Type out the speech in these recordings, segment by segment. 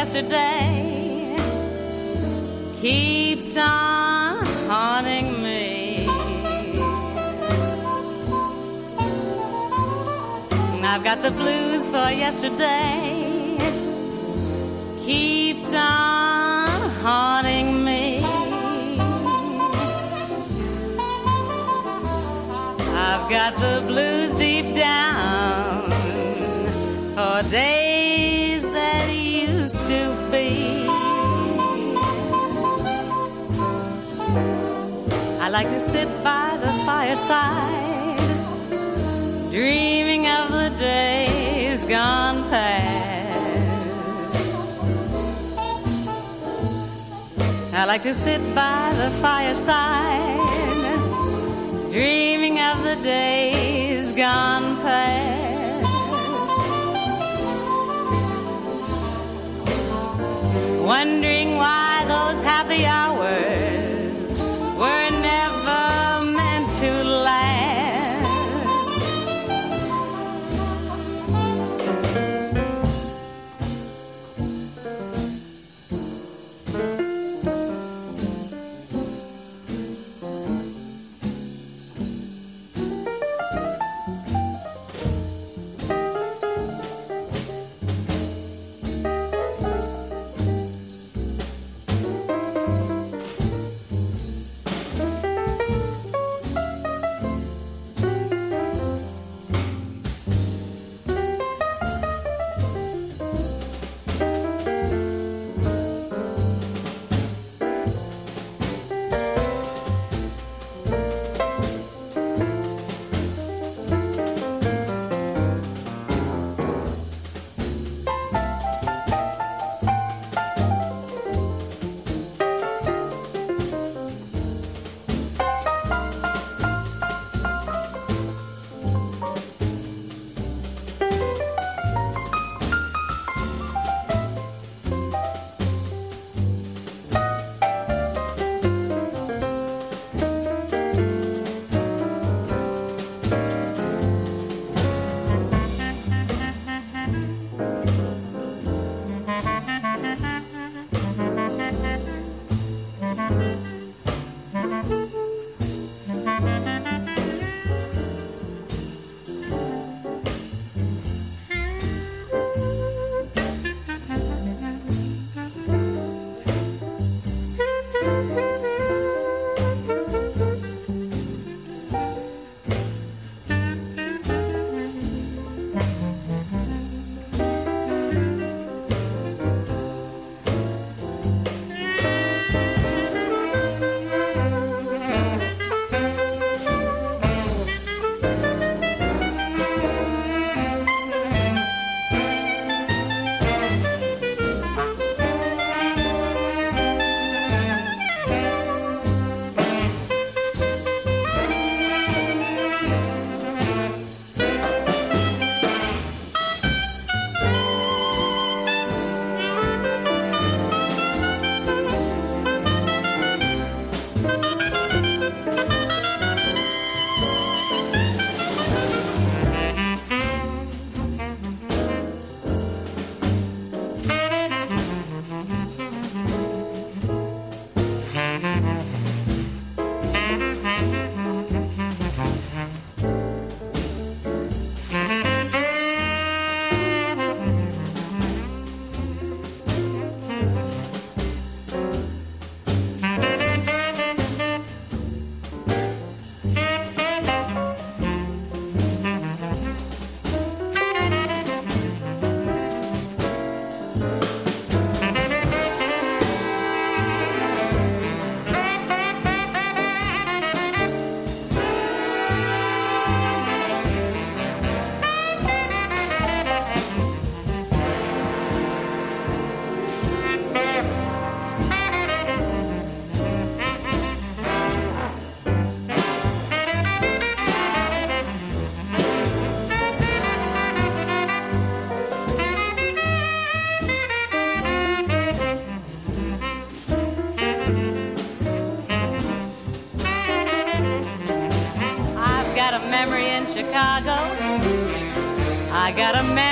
Yesterday. Keeps on haunting me. I've got the blues for yesterday. Keeps on haunting me. I've got the blues deep down for days like to sit by the fireside, dreaming of the days gone past. I like to sit by the fireside, dreaming of the days gone past. wondering why those happy hours got a memory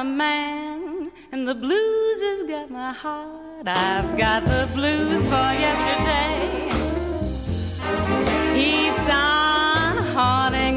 my man, and the blues has got my heart. I've got the blues for yesterday. Keeps on haunting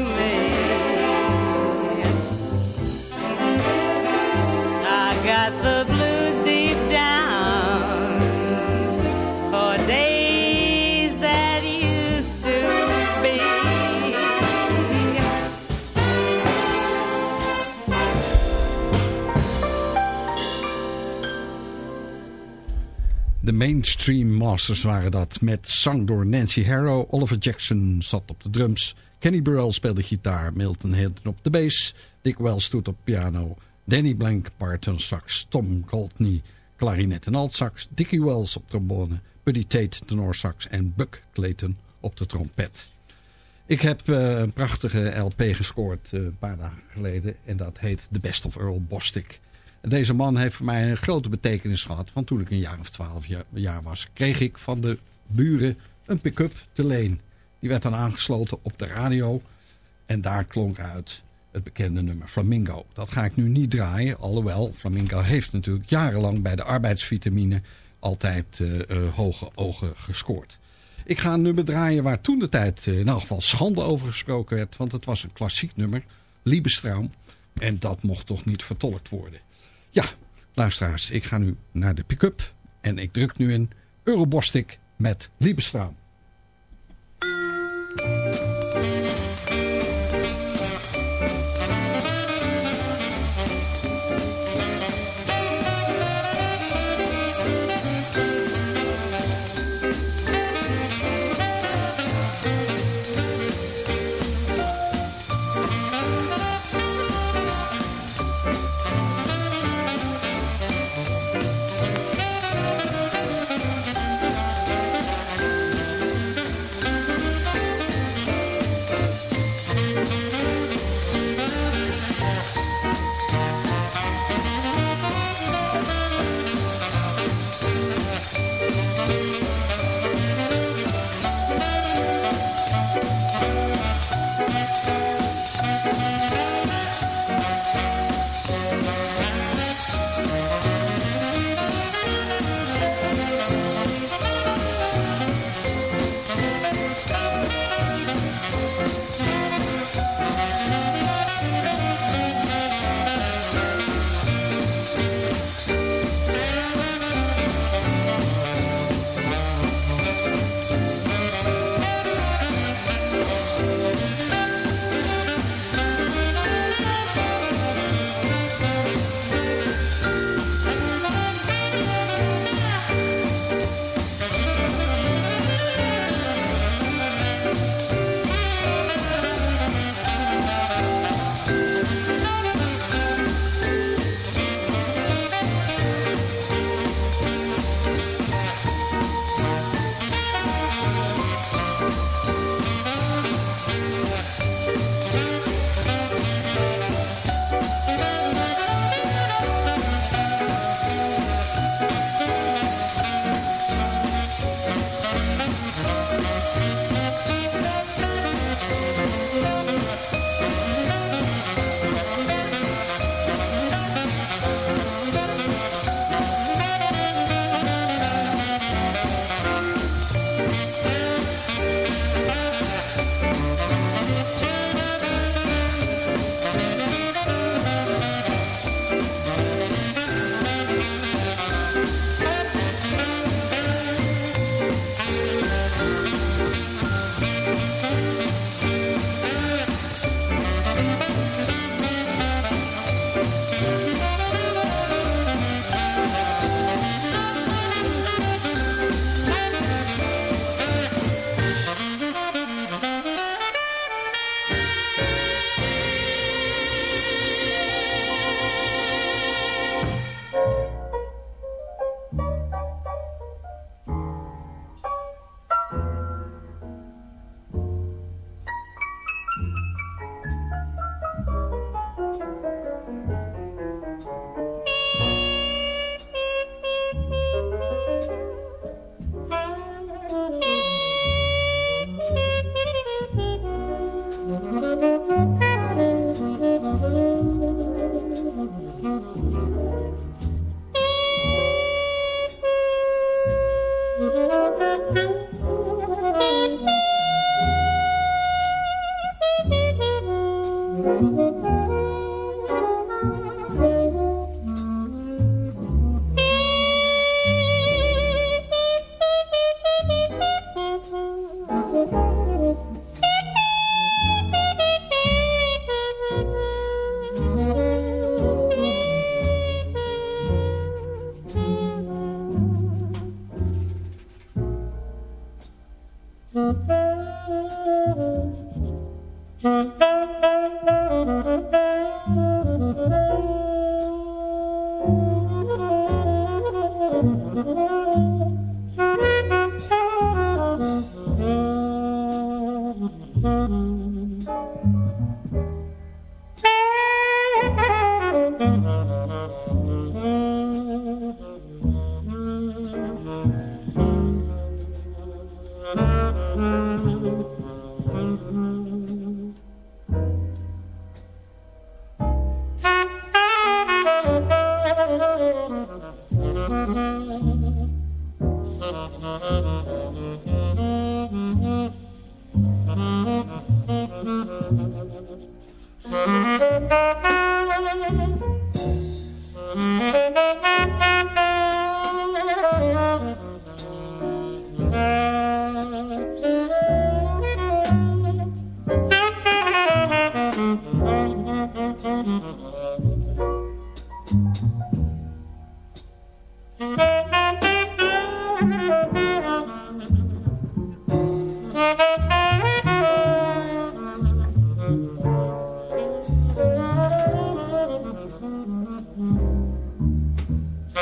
De mainstream masters waren dat. Met zang door Nancy Harrow. Oliver Jackson zat op de drums. Kenny Burrell speelde gitaar. Milton Hinton op de bass. Dick Wells stoot op piano. Danny Blank Barton sax. Tom Goldney klarinet en altsax. Dickie Wells op trombone. Buddy Tate tenorsax. En Buck Clayton op de trompet. Ik heb eh, een prachtige LP gescoord eh, een paar dagen geleden. En dat heet The Best of Earl Bostic. Deze man heeft voor mij een grote betekenis gehad. Want toen ik een jaar of twaalf jaar, jaar was, kreeg ik van de buren een pick-up te leen. Die werd dan aangesloten op de radio. En daar klonk uit het bekende nummer Flamingo. Dat ga ik nu niet draaien. Alhoewel, Flamingo heeft natuurlijk jarenlang bij de arbeidsvitamine altijd eh, eh, hoge ogen gescoord. Ik ga een nummer draaien waar toen de tijd eh, in elk geval schande over gesproken werd. Want het was een klassiek nummer. Liebestraum. En dat mocht toch niet vertolkt worden. Ja, luisteraars, ik ga nu naar de pick-up. En ik druk nu in Eurobostik met Liebestraum.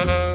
Mm-hmm.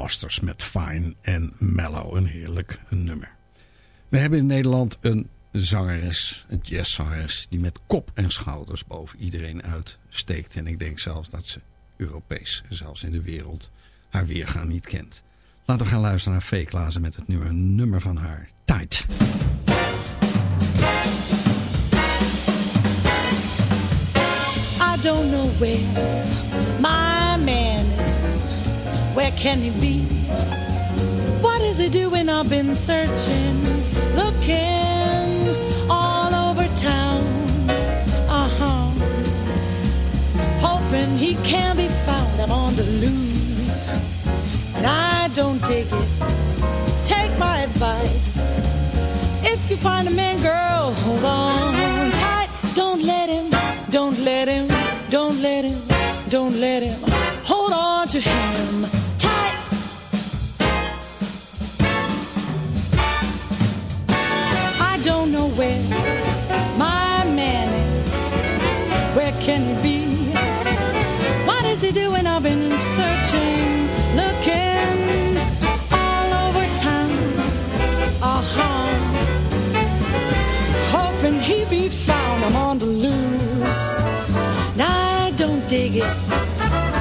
Masters met Fine en Mellow. Een heerlijk nummer. We hebben in Nederland een zangeres, een jazzzangeres... die met kop en schouders boven iedereen uitsteekt. En ik denk zelfs dat ze Europees, zelfs in de wereld, haar weergaan niet kent. Laten we gaan luisteren naar Lazen met het nieuwe nummer van haar, Tight. I don't know where my man is. Where can he be? What is he doing? I've been searching, looking all over town. Uh huh. Hoping he can be found. I'm on the loose. And I don't dig it. Take my advice. If you find a man, girl, hold on tight. Don't let him, don't let him don't let him, don't let him hold on to him dig it.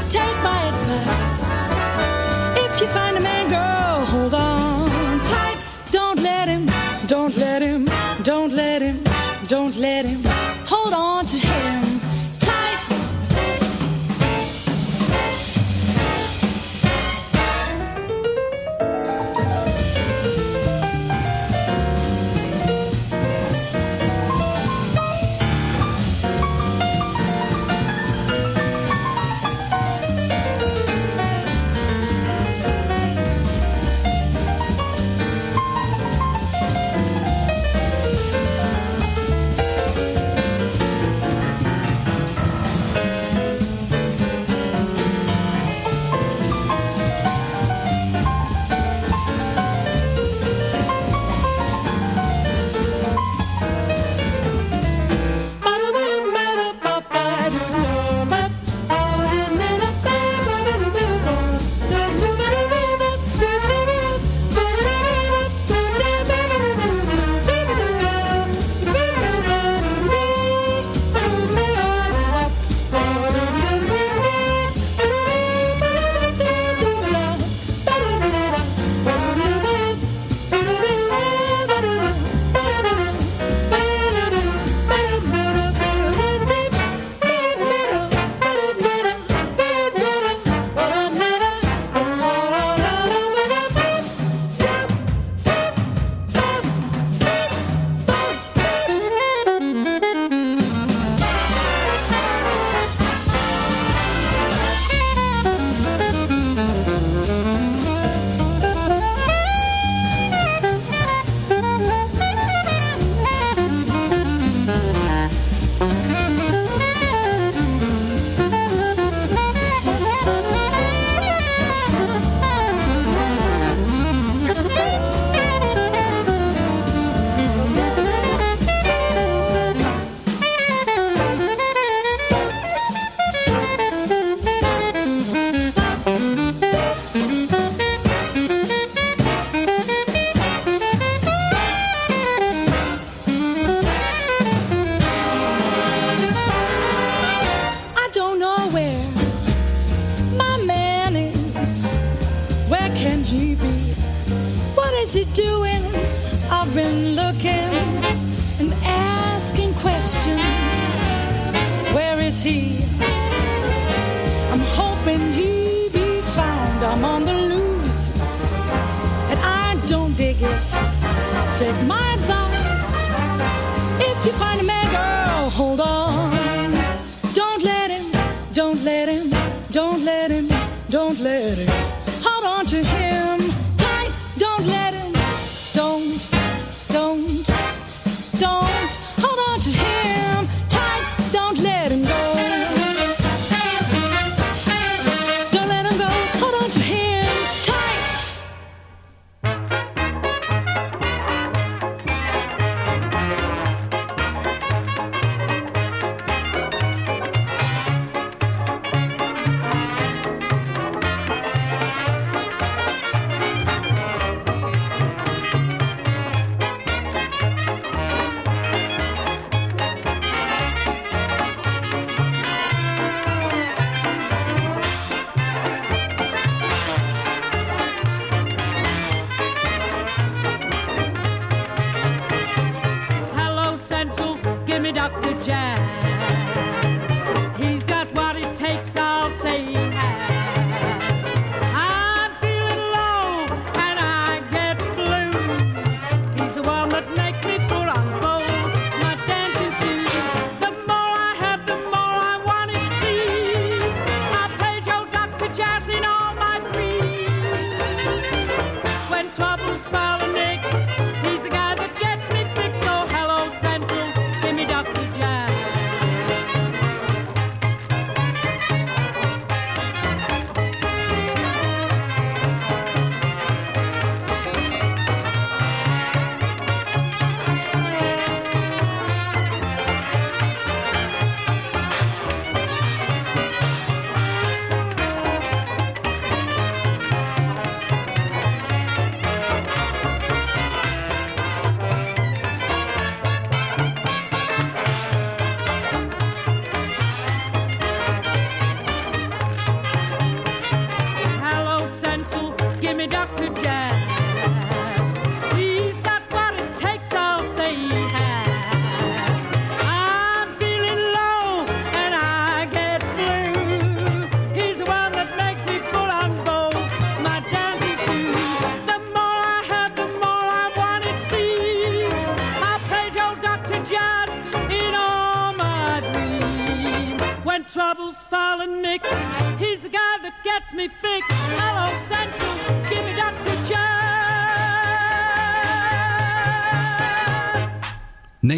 Take my advice. If you find a man, girl, hold on tight. Don't let him, don't let him, don't let him, don't let him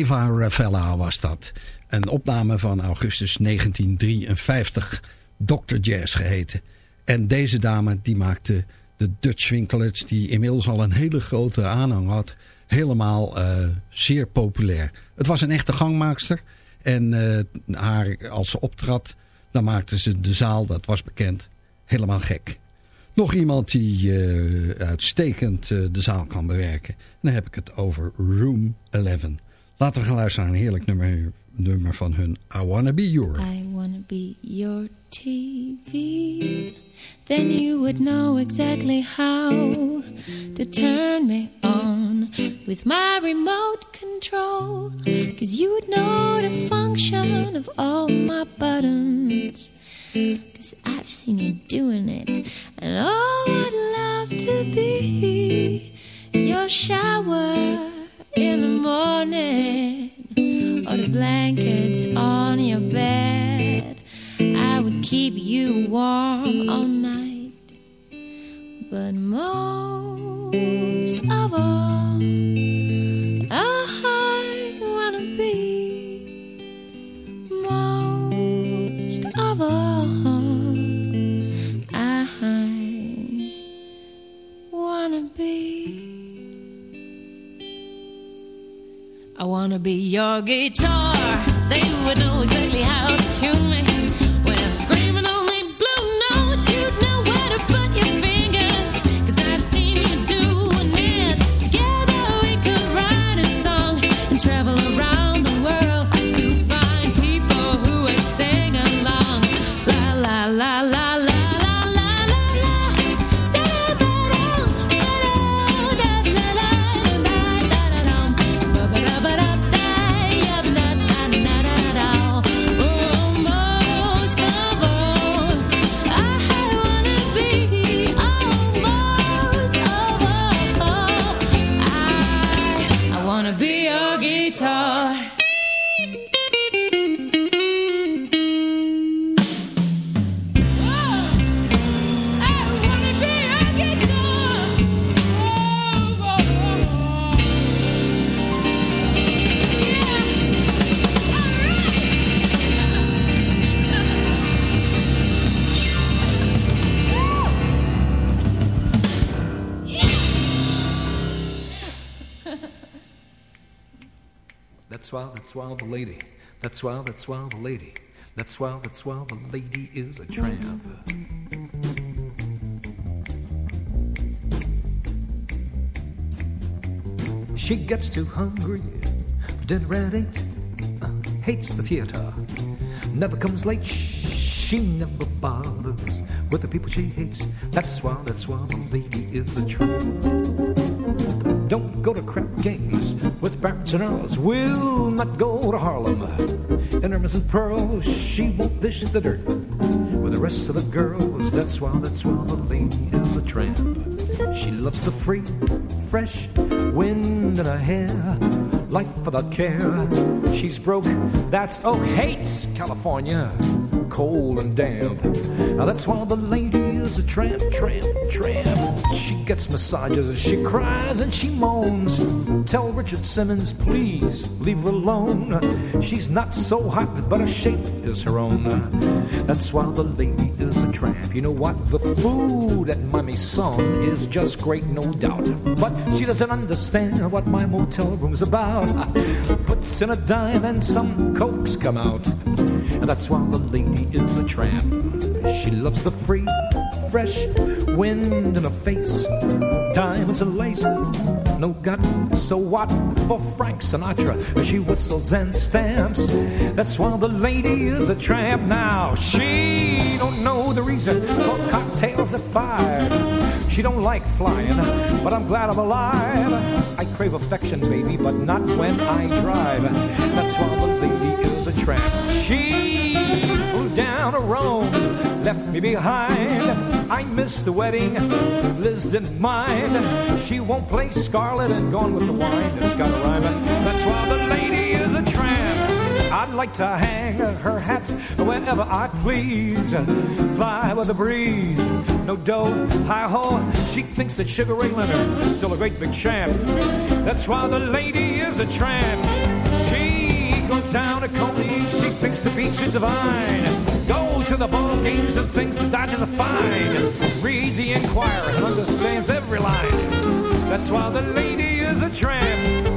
Neva Ravella was dat. Een opname van augustus 1953, Dr. Jazz geheten. En deze dame die maakte de Dutch Winkelets, die inmiddels al een hele grote aanhang had, helemaal uh, zeer populair. Het was een echte gangmaakster. En uh, haar, als ze optrad, dan maakte ze de zaal, dat was bekend, helemaal gek. Nog iemand die uh, uitstekend de zaal kan bewerken. dan heb ik het over Room 11. Laten we gaan luisteren een heerlijk nummer, nummer van hun I Wanna Be Your. I wanna be your TV. Then you would know exactly how to turn me on with my remote control. Cause you would know the function of all my buttons. Cause I've seen you doing it. And oh, I'd love to be your shower in the morning or the blankets on your bed. I would keep you warm all night, but most of all, I wanna be most of all. I wanna be. I wanna be your guitar. They would know exactly how to tune me. That's why, that's why the lady. That's why, that's why the lady is a tramp. She gets too hungry for dinner at eight. Uh, hates the theater. Never comes late. She never bothers with the people she hates. That's why, that's why the lady is a tramp. Don't go to crap games with Barretts and Earls. Will not go to Harlem. In her missing pearls, she won't dish the dirt with the rest of the girls. That's why, that's why the lady is a tramp. She loves the free, fresh wind in her hair, life without care. She's broke. That's oh hates California, cold and damp. Now that's why the lady is a tramp, tramp, tramp. She gets massages, she cries and she moans. Tell Richard Simmons, please leave her alone. She's not so hot, but her shape is her own. That's why the lady is a tramp. You know what? The food at Miami Son is just great, no doubt. But she doesn't understand what my motel room's about. Puts in a dime and some cokes come out. And that's why the lady is a tramp. She loves the free, fresh wind in her face, diamonds and lace. No got so what for Frank Sinatra? She whistles and stamps. That's why the lady is a tramp now. She don't know the reason for cocktails at five. She don't like flying, but I'm glad I'm alive. I crave affection, baby, but not when I drive. That's why the lady is a tramp. She flew down to road, left me behind. I missed the wedding, Liz didn't mind. She won't play Scarlet and gone with the wine. It's got a rhyme. That's why the lady is a tramp. I'd like to hang her hat where wherever I please. Fly with the breeze, no dough, high ho. She thinks that Sugar Ray Leonard is still a great big champ. That's why the lady is a tramp. She goes down to Coney, she thinks the beach is divine. Goes to the ball games and thinks the Dodgers are fine. Reads the Inquirer and understands every line. That's why the lady is a tramp.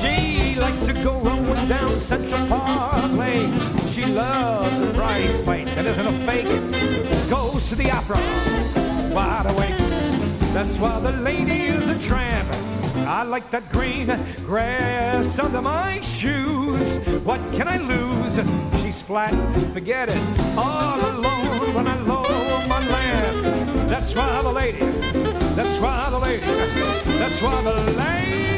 She likes to go rolling down Central Park Lane. She loves a prize fight that isn't a fake. Goes to the opera, wide awake. That's why the lady is a tramp. I like that green grass under my shoes. What can I lose? She's flat, forget it. All alone when I lower my lamp. That's why the lady, that's why the lady, that's why the lady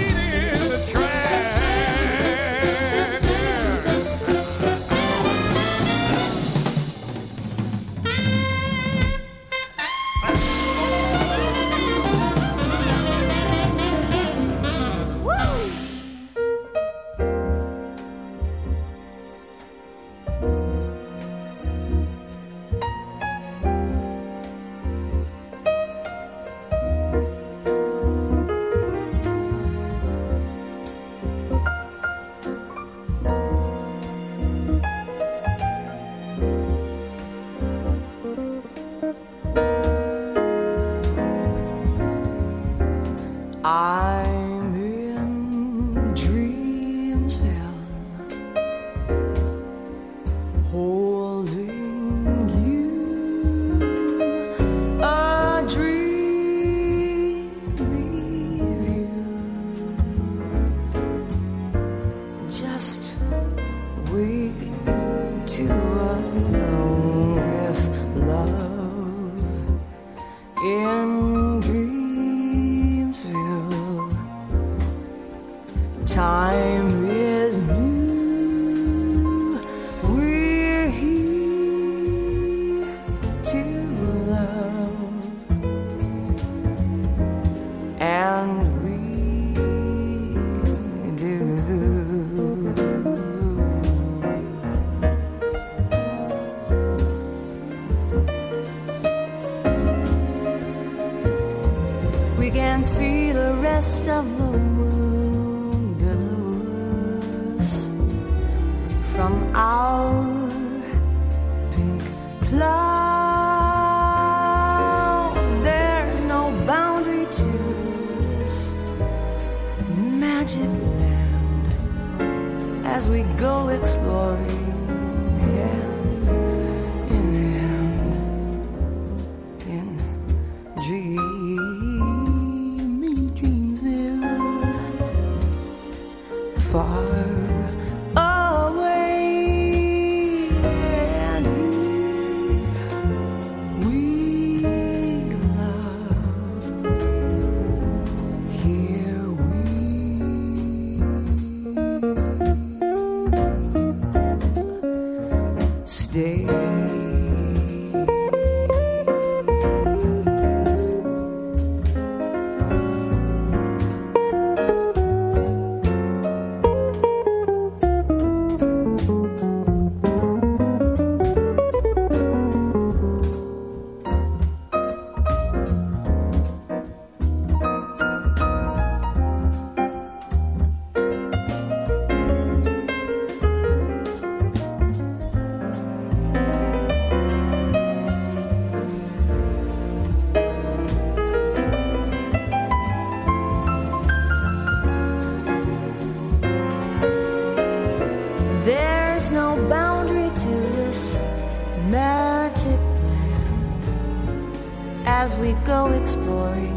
we go exploring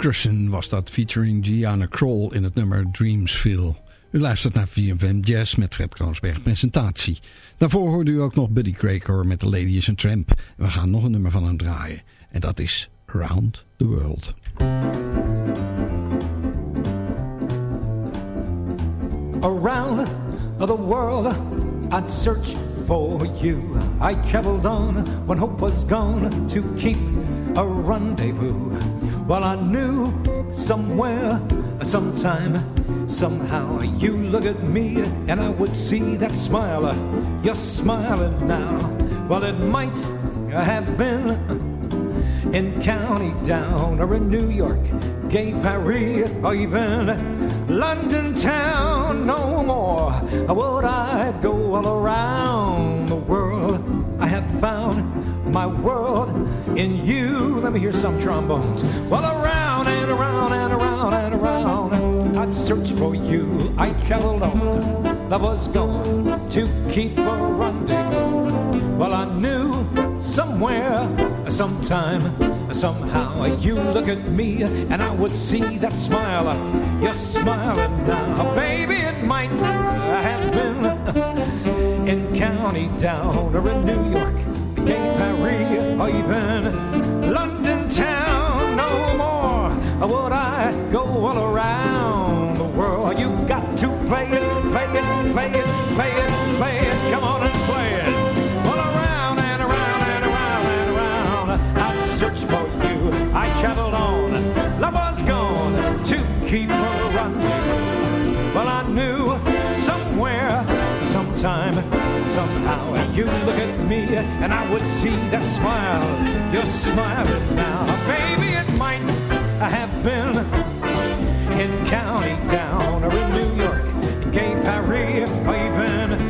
Crussen was dat featuring Gianna Kroll in het nummer Dreamsville. U luistert naar VFM Jazz met Fred Kroonsberg presentatie. Daarvoor hoorde u ook nog Buddy Craker met The Lady is a Tramp. We gaan nog een nummer van hem draaien. En dat is Around the World. Around the world I'd search for you. I traveled on when hope was gone to keep a rendezvous. Well, I knew somewhere, sometime, somehow you look at me and I would see that smile. You're smiling now. Well, it might have been in County Down or in New York, Gay Paris, or even London town. No more would I go all around the world. I have found my world in you. Let me hear some trombones. Well, around and around and around and around, I'd search for you. I traveled on, love was gone to keep a rendezvous. Well, I knew somewhere, sometime, somehow you look at me and I would see that smile. You're smiling now, baby. It might have been in County Down or in New York Gay Paris or even London town. No more would I go all around the world. You got to play it, play it, play it, play it. You look at me and I would see that smile. You're smiling now, baby. It might have been in County Down or in New York, in Gay Paris, or even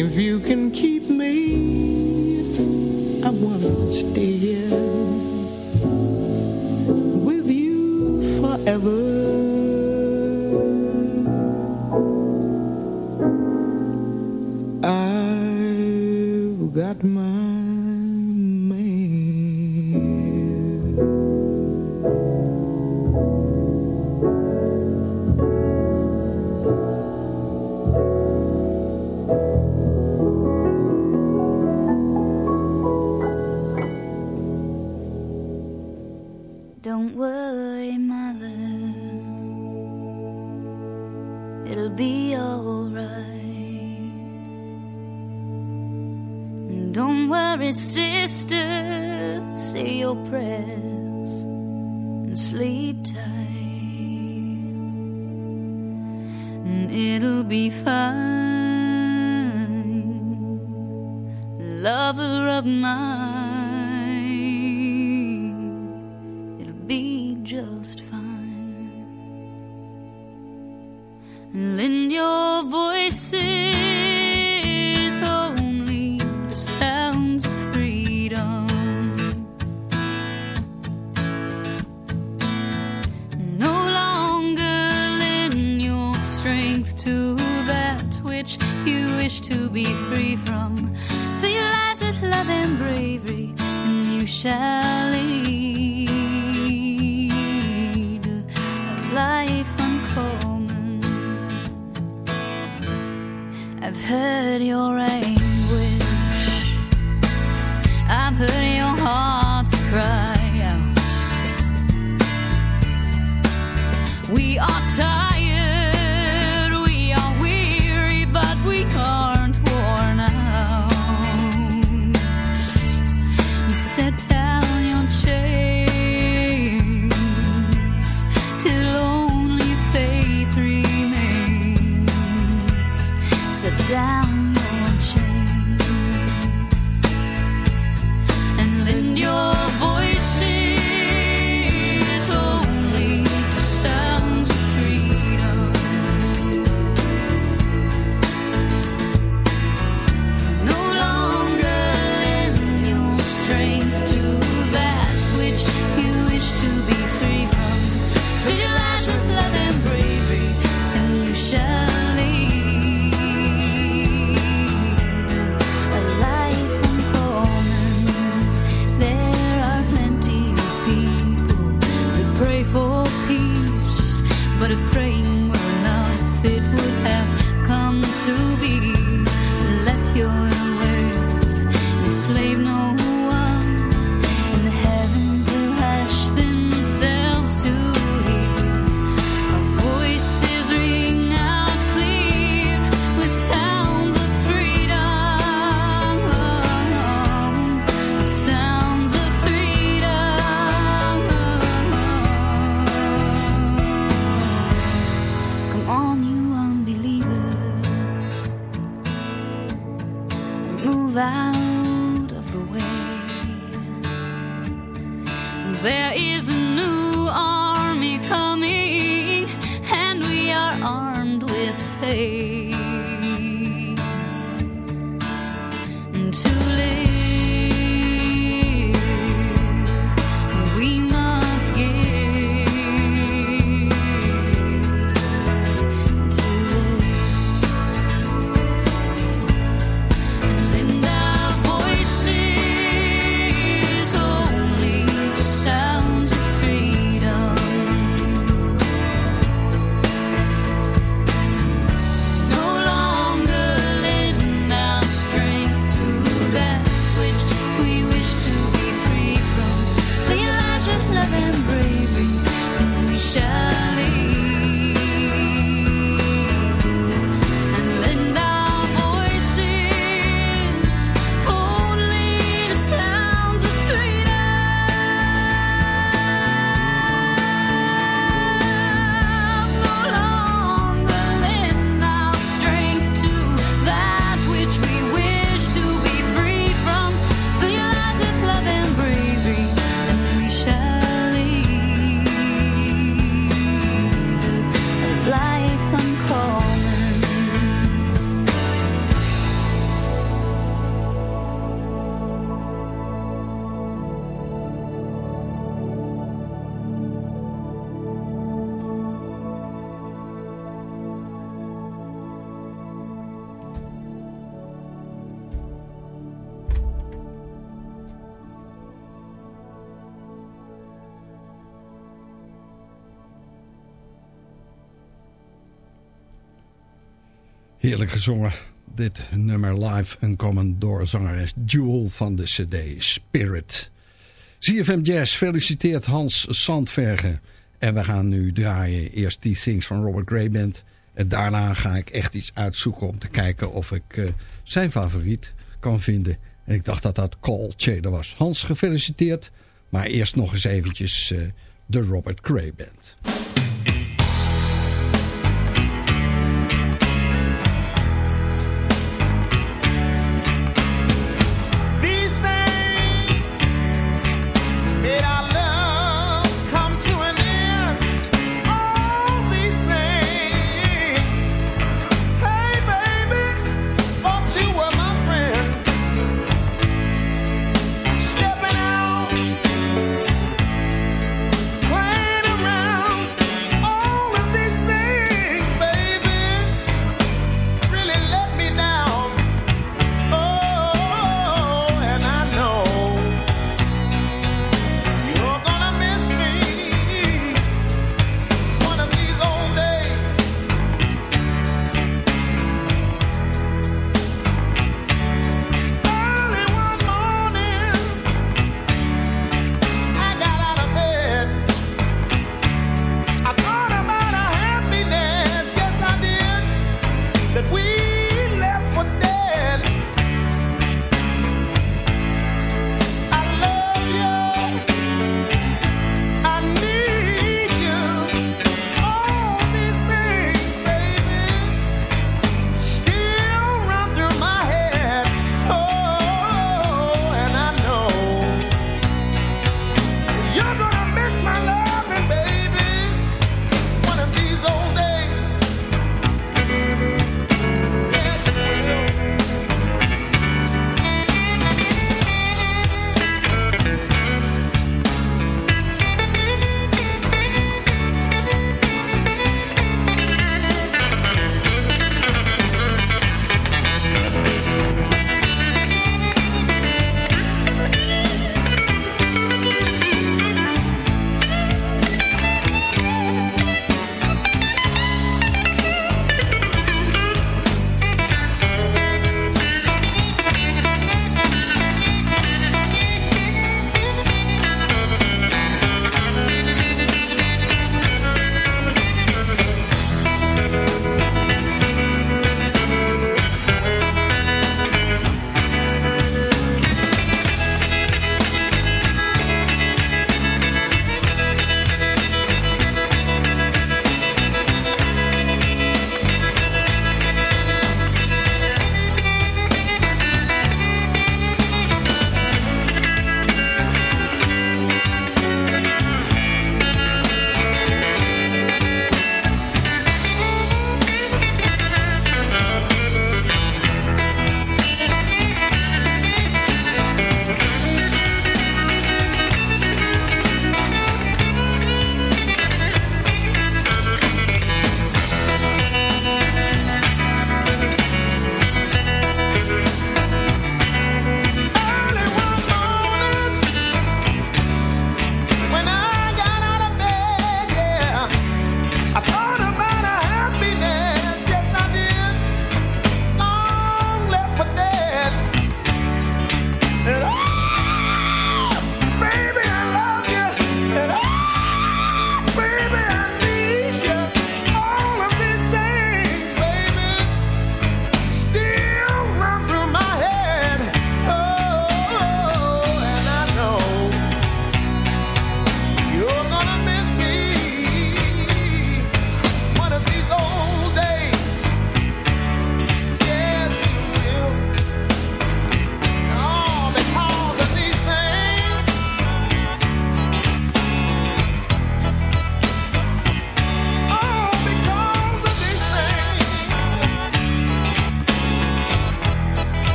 If you can say Dit nummer live Uncommon door zangeres Jewel van de cd Spirit. ZFM Jazz feliciteert Hans Sandvergen. En we gaan nu draaien eerst die Things van Robert Gray Band. En daarna ga ik echt iets uitzoeken om te kijken of ik eh, zijn favoriet kan vinden. En ik dacht dat dat Call Chader was. Hans gefeliciteerd. Maar eerst nog eens eventjes eh, de Robert Gray Band.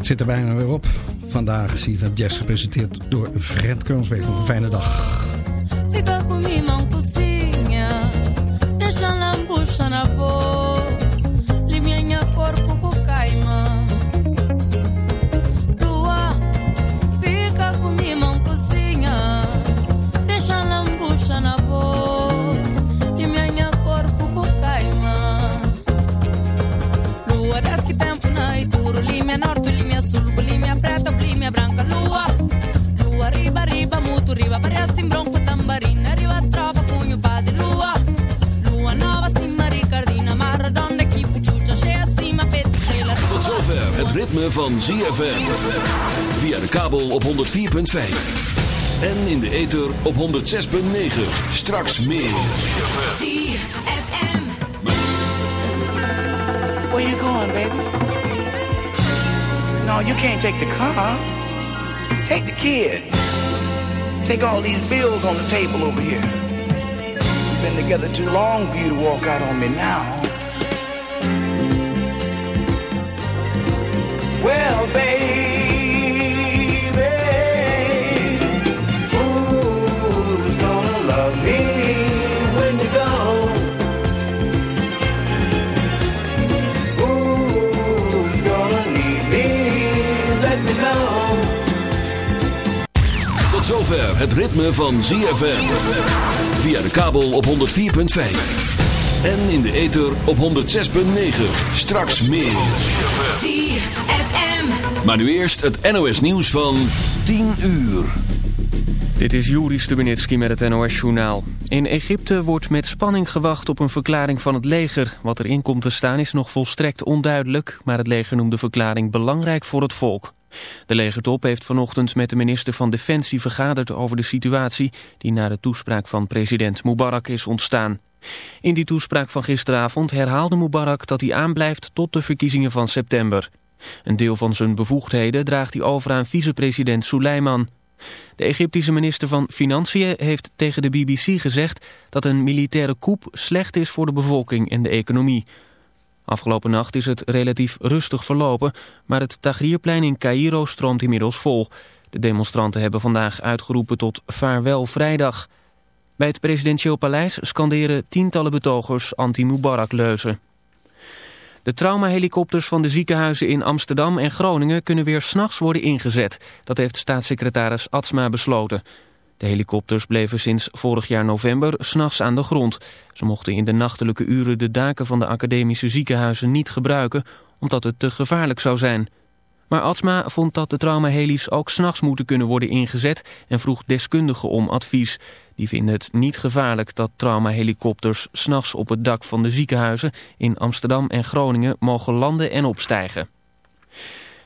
Het zit er bijna weer op. Vandaag CFM Jazz gepresenteerd door Fred Kroonsbeek. Nog een fijne dag. Fica comigo, não cozinha. Deixa lá puxa na boca. Ritme van ZFM. Via de kabel op 104.5. En in de ether op 106.9. Straks meer. ZFM. Where you going, baby? No, you can't take the car. Take the kid. Take all these bills on the table over here. We've been together too long for you to walk out on me now. Zover het ritme van ZFM. Via de kabel op 104.5. En in de ether op 106.9. Straks meer. ZFM. Maar nu eerst het NOS nieuws van 10 uur. Dit is Juri Stubenitski met het NOS-journaal. In Egypte wordt met spanning gewacht op een verklaring van het leger. Wat erin komt te staan is nog volstrekt onduidelijk... maar het leger noemt de verklaring belangrijk voor het volk. De legertop heeft vanochtend met de minister van Defensie vergaderd over de situatie... die na de toespraak van president Mubarak is ontstaan. In die toespraak van gisteravond herhaalde Mubarak dat hij aanblijft tot de verkiezingen van september. Een deel van zijn bevoegdheden draagt hij over aan vicepresident Suleiman... De Egyptische minister van Financiën heeft tegen de BBC gezegd dat een militaire coup slecht is voor de bevolking en de economie. Afgelopen nacht is het relatief rustig verlopen, maar het Tahrirplein in Cairo stroomt inmiddels vol. De demonstranten hebben vandaag uitgeroepen tot vaarwel vrijdag. Bij het presidentieel paleis scanderen tientallen betogers anti-Mubarak-leuzen. De traumahelikopters van de ziekenhuizen in Amsterdam en Groningen kunnen weer s'nachts worden ingezet. Dat heeft staatssecretaris Atsma besloten. De helikopters bleven sinds vorig jaar november s'nachts aan de grond. Ze mochten in de nachtelijke uren de daken van de academische ziekenhuizen niet gebruiken... omdat het te gevaarlijk zou zijn. Maar Atsma vond dat de traumaheli's ook s'nachts moeten kunnen worden ingezet... en vroeg deskundigen om advies. Die vinden het niet gevaarlijk dat traumahelikopters s'nachts op het dak van de ziekenhuizen... in Amsterdam en Groningen mogen landen en opstijgen.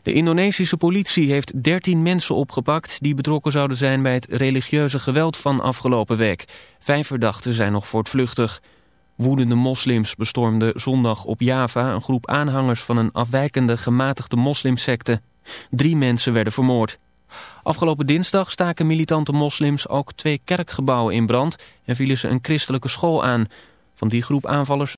De Indonesische politie heeft 13 mensen opgepakt die betrokken zouden zijn bij het religieuze geweld van afgelopen week. Vijf verdachten zijn nog voortvluchtig. Woedende moslims bestormden zondag op Java een groep aanhangers van een afwijkende gematigde moslimsecte. Drie mensen werden vermoord. Afgelopen dinsdag staken militante moslims ook twee kerkgebouwen in brand en vielen ze een christelijke school aan. Van die groep aanvallers